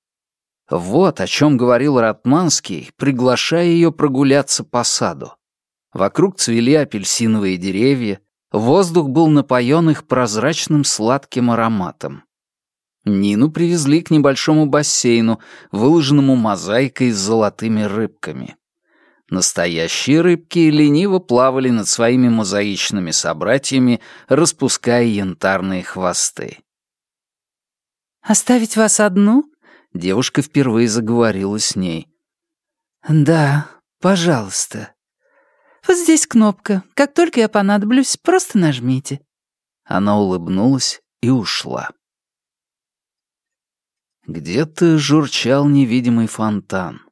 A: Вот о чем говорил Ратманский, приглашая ее прогуляться по саду. Вокруг цвели апельсиновые деревья, воздух был напоен их прозрачным сладким ароматом. Нину привезли к небольшому бассейну, выложенному мозаикой с золотыми рыбками. Настоящие рыбки лениво плавали над своими мозаичными собратьями, распуская янтарные хвосты.
B: «Оставить вас одну?»
A: Девушка впервые заговорила с ней.
B: «Да, пожалуйста. Вот здесь кнопка. Как только я понадоблюсь, просто нажмите».
A: Она улыбнулась и ушла. Где-то журчал невидимый фонтан.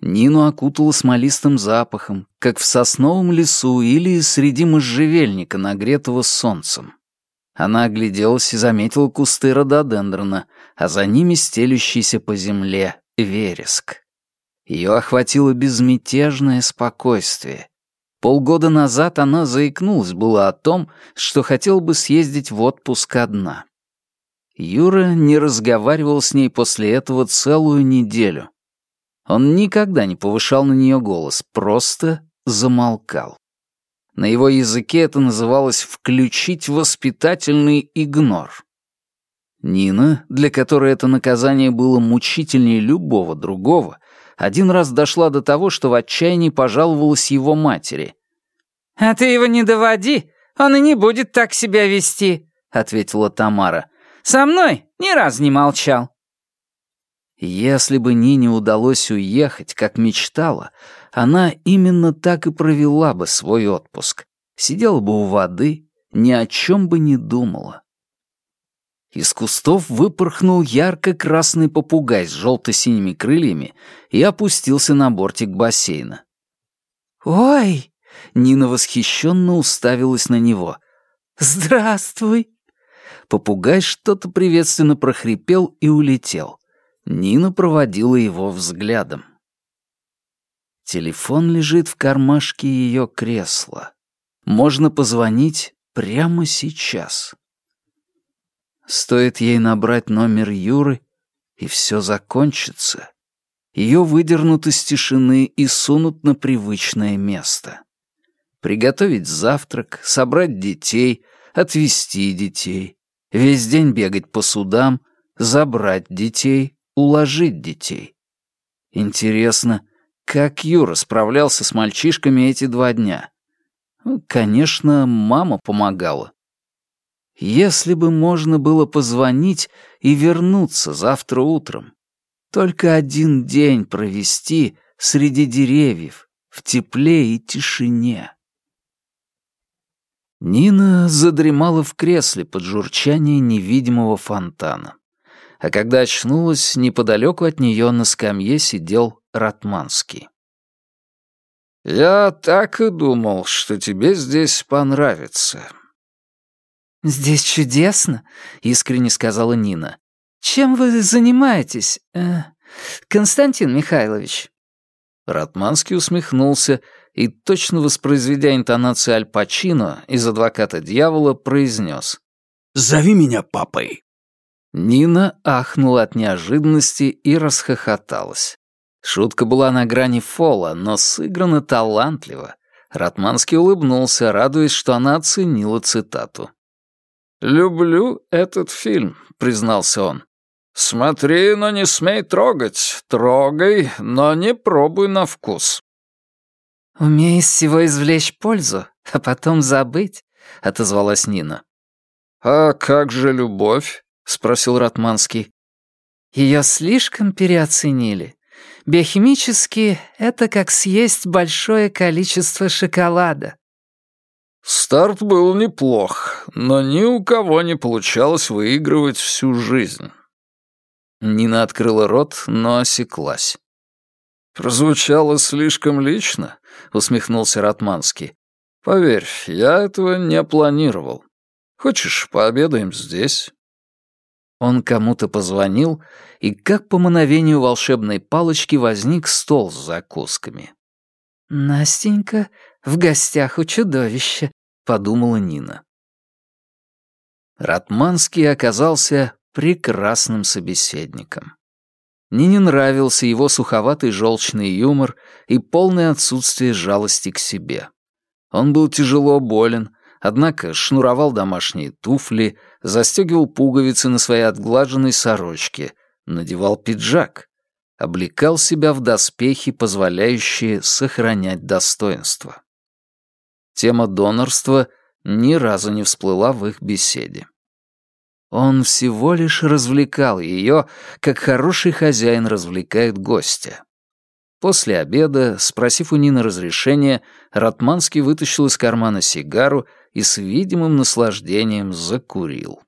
A: Нину окутало смолистым запахом, как в сосновом лесу или среди можжевельника, нагретого солнцем. Она огляделась и заметила кусты рододендрона, а за ними стелющийся по земле вереск. Ее охватило безмятежное спокойствие. Полгода назад она заикнулась было о том, что хотела бы съездить в отпуск одна. Юра не разговаривал с ней после этого целую неделю. Он никогда не повышал на нее голос, просто замолкал. На его языке это называлось «включить воспитательный игнор». Нина, для которой это наказание было мучительнее любого другого, один раз дошла до того, что в отчаянии пожаловалась его матери.
B: «А ты его не доводи, он и не будет так себя вести», — ответила Тамара. Со мной ни разу не молчал».
A: Если бы Нине удалось уехать, как мечтала, она именно так и провела бы свой отпуск. Сидела бы у воды, ни о чем бы не думала. Из кустов выпорхнул ярко-красный попугай с желто-синими крыльями и опустился на бортик бассейна.
B: «Ой!»
A: — Нина восхищенно уставилась на него.
B: «Здравствуй!»
A: Попугай что-то приветственно прохрипел и улетел. Нина проводила его взглядом. Телефон лежит в кармашке ее кресла. Можно позвонить прямо сейчас. Стоит ей набрать номер Юры, и все закончится. Ее выдернут из тишины и сунут на привычное место. Приготовить завтрак, собрать детей, отвезти детей, Весь день бегать по судам, забрать детей, уложить детей. Интересно, как Юра справлялся с мальчишками эти два дня? Ну, конечно, мама помогала. Если бы можно было позвонить и вернуться завтра утром, только один день провести среди деревьев, в тепле и тишине. Нина задремала в кресле под журчание невидимого фонтана. А когда очнулась, неподалеку от нее на скамье сидел Ратманский. «Я так и думал, что тебе здесь понравится».
B: «Здесь чудесно», — искренне сказала Нина. «Чем вы занимаетесь, э, Константин Михайлович?»
A: Ратманский усмехнулся и, точно воспроизведя интонацию Аль Пачино из «Адвоката дьявола», произнес
C: «Зови меня папой».
A: Нина ахнула от неожиданности и расхохоталась. Шутка была на грани фола, но сыграна талантливо. Ратманский улыбнулся, радуясь, что она оценила цитату. «Люблю этот фильм», — признался он. «Смотри, но не смей трогать. Трогай, но не пробуй на вкус».
B: «Умей из всего извлечь пользу, а потом забыть», — отозвалась Нина.
A: «А как же любовь?» — спросил Ратманский.
B: Ее слишком переоценили. Биохимически это как съесть большое количество шоколада.
A: Старт был неплох, но ни у кого не получалось выигрывать всю жизнь. Нина открыла рот, но осеклась. «Прозвучало слишком лично», — усмехнулся Ратманский. «Поверь, я этого не планировал. Хочешь, пообедаем здесь?» Он кому-то позвонил, и как по мановению волшебной палочки возник стол с закусками.
B: «Настенька в гостях у чудовища», —
A: подумала Нина. Ратманский оказался прекрасным собеседником. Нине нравился его суховатый желчный юмор и полное отсутствие жалости к себе. Он был тяжело болен, однако шнуровал домашние туфли, застегивал пуговицы на своей отглаженной сорочке, надевал пиджак, облекал себя в доспехи, позволяющие сохранять достоинство. Тема донорства ни разу не всплыла в их беседе. Он всего лишь развлекал ее, как хороший хозяин развлекает гостя. После обеда, спросив у Нины разрешения, Ратманский вытащил из кармана сигару и с видимым наслаждением закурил.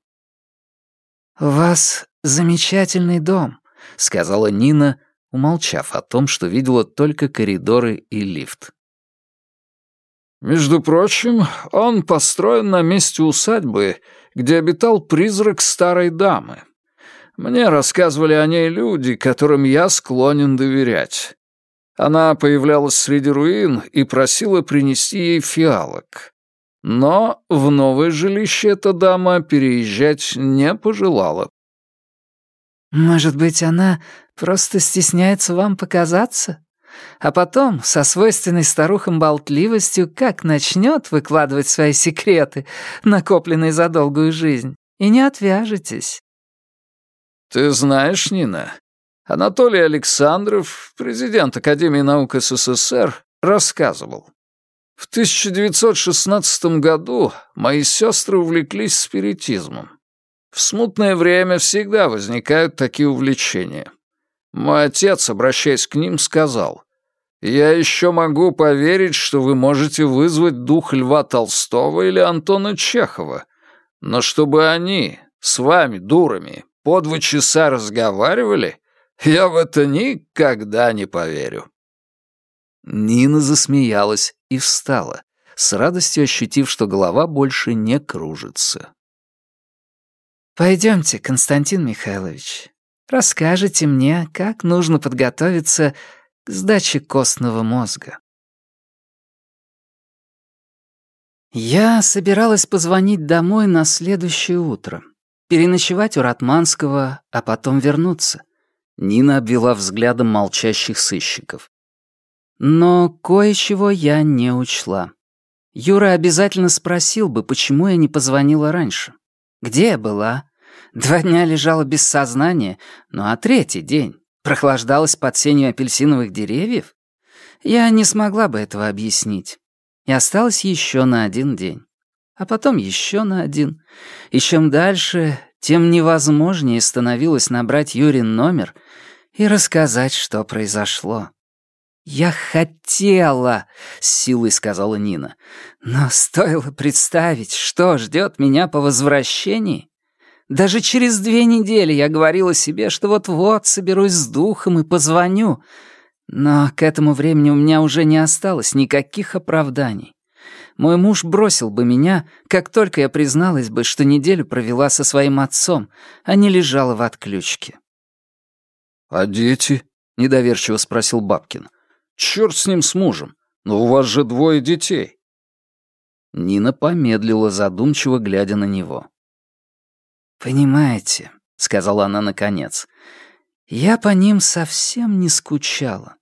B: «У вас замечательный дом», — сказала Нина, умолчав о том, что видела только коридоры и лифт.
C: «Между прочим, он построен на месте усадьбы, где обитал призрак старой дамы. Мне рассказывали о ней люди, которым я склонен доверять. Она появлялась среди руин и просила принести ей фиалок. Но в новое жилище эта дама переезжать не пожелала.
B: «Может быть, она просто стесняется вам показаться?» А потом, со свойственной старухам болтливостью, как начнет выкладывать свои секреты, накопленные за долгую жизнь, и не отвяжетесь.
C: «Ты знаешь, Нина, Анатолий Александров, президент Академии наук СССР, рассказывал. В 1916 году мои сестры увлеклись спиритизмом. В смутное время всегда возникают такие увлечения. Мой отец, обращаясь к ним, сказал, «Я еще могу поверить, что вы можете вызвать дух Льва Толстого или Антона Чехова, но чтобы они с вами, дурами, по два часа разговаривали, я в это никогда не поверю».
A: Нина засмеялась и встала, с радостью ощутив, что голова больше не кружится.
B: «Пойдемте, Константин Михайлович. Расскажите мне, как нужно подготовиться к сдаче костного мозга. Я собиралась позвонить домой на следующее утро, переночевать у Ратманского, а потом вернуться.
A: Нина обвела взглядом молчащих сыщиков.
B: Но кое-чего я не учла. Юра обязательно спросил бы, почему я не позвонила раньше. Где я была? Два дня лежала без сознания, ну а третий день прохлаждалась под сенью апельсиновых деревьев? Я не смогла бы этого объяснить. И осталось еще на один день. А потом еще на один. И чем дальше, тем невозможнее становилось набрать Юрин номер и рассказать, что произошло. «Я хотела», — с силой сказала Нина. «Но стоило представить, что ждет меня по возвращении. Даже через две недели я говорила себе, что вот-вот соберусь с духом и позвоню. Но к этому времени у меня уже не осталось никаких оправданий. Мой муж бросил бы меня, как только я призналась бы, что неделю провела со своим отцом, а не лежала в отключке.
C: «А дети?» — недоверчиво спросил Бабкин. «Чёрт с ним с мужем, но у вас же двое детей».
A: Нина помедлила, задумчиво глядя на него.
B: «Понимаете», — сказала она наконец, — «я по ним совсем не скучала.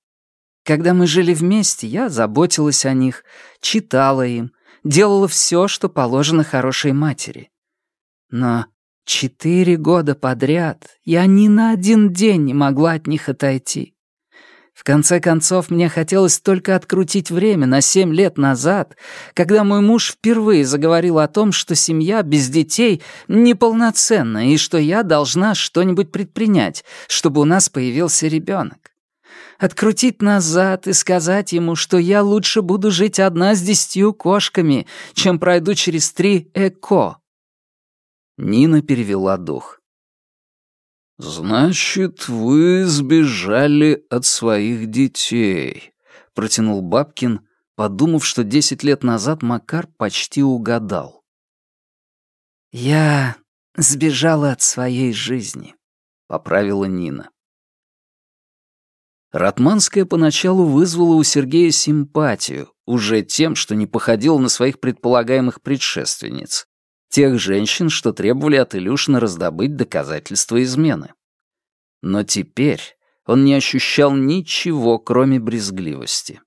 B: Когда мы жили вместе, я заботилась о них, читала им, делала все, что положено хорошей матери. Но четыре года подряд я ни на один день не могла от них отойти. В конце концов, мне хотелось только открутить время на семь лет назад, когда мой муж впервые заговорил о том, что семья без детей неполноценна и что я должна что-нибудь предпринять, чтобы у нас появился ребенок. Открутить назад и сказать ему, что я лучше буду жить одна с десятью кошками, чем пройду через три ЭКО.
A: Нина перевела дух.
C: «Значит, вы сбежали от своих детей», — протянул Бабкин, подумав, что десять лет назад Макар почти угадал.
B: «Я сбежала от своей жизни», — поправила Нина.
A: Ратманская поначалу вызвала у Сергея симпатию, уже тем, что не походила на своих предполагаемых предшественниц, тех женщин, что требовали от Илюшина раздобыть доказательства измены. Но теперь он не ощущал ничего, кроме брезгливости.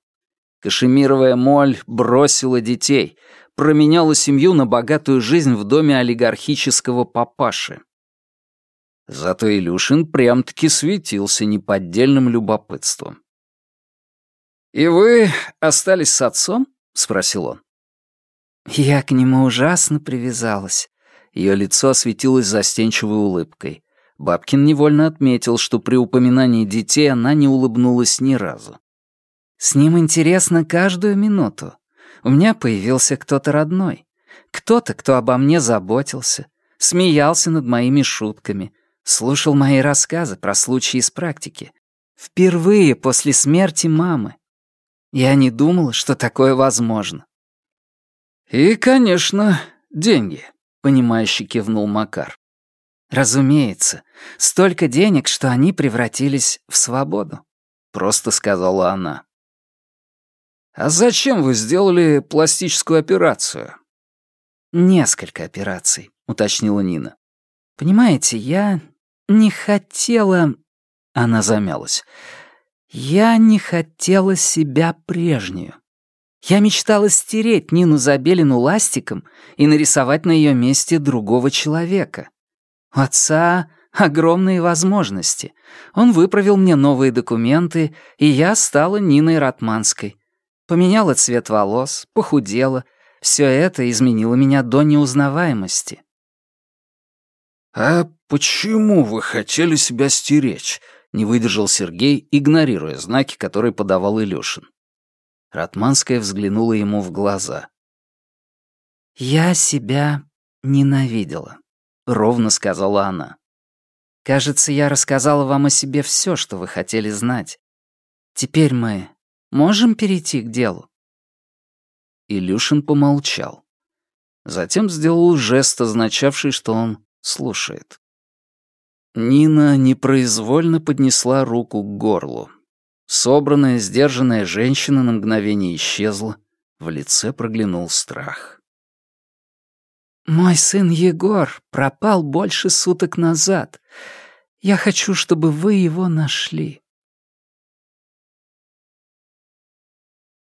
A: Кашемировая моль бросила детей, променяла семью на богатую жизнь в доме олигархического папаши. Зато Илюшин прям-таки светился неподдельным любопытством. «И вы остались с отцом?» — спросил он.
B: Я к нему ужасно привязалась.
A: Ее лицо осветилось застенчивой улыбкой. Бабкин невольно отметил, что при упоминании детей она не улыбнулась ни разу.
B: «С ним интересно каждую минуту. У меня появился кто-то родной. Кто-то, кто обо мне заботился, смеялся над моими шутками, слушал мои рассказы про случаи из практики. Впервые после смерти мамы. Я не думала, что такое возможно.
A: «И, конечно, деньги», — понимающе кивнул Макар.
B: «Разумеется, столько денег, что они превратились в свободу», — просто сказала она.
A: «А зачем вы сделали пластическую операцию?»
B: «Несколько операций», — уточнила Нина. «Понимаете, я не хотела...» Она замялась. «Я не хотела себя прежнюю. Я мечтала стереть Нину Забелину ластиком и нарисовать на ее месте другого человека. У отца огромные возможности. Он выправил мне новые документы, и я стала Ниной Ратманской. Поменяла цвет волос, похудела. Все это изменило меня до неузнаваемости.
C: «А почему вы хотели себя стеречь?» — не выдержал Сергей, игнорируя знаки, которые подавал Илюшин.
A: Ратманская взглянула ему в глаза.
B: «Я себя ненавидела», — ровно сказала она. «Кажется, я рассказала вам о себе все, что вы хотели знать. Теперь мы можем перейти к делу?»
A: Илюшин помолчал. Затем сделал жест, означавший, что он слушает. Нина непроизвольно поднесла руку к горлу. Собранная, сдержанная женщина на мгновение исчезла. В лице проглянул страх.
B: «Мой сын Егор пропал больше суток назад. Я хочу, чтобы вы его нашли».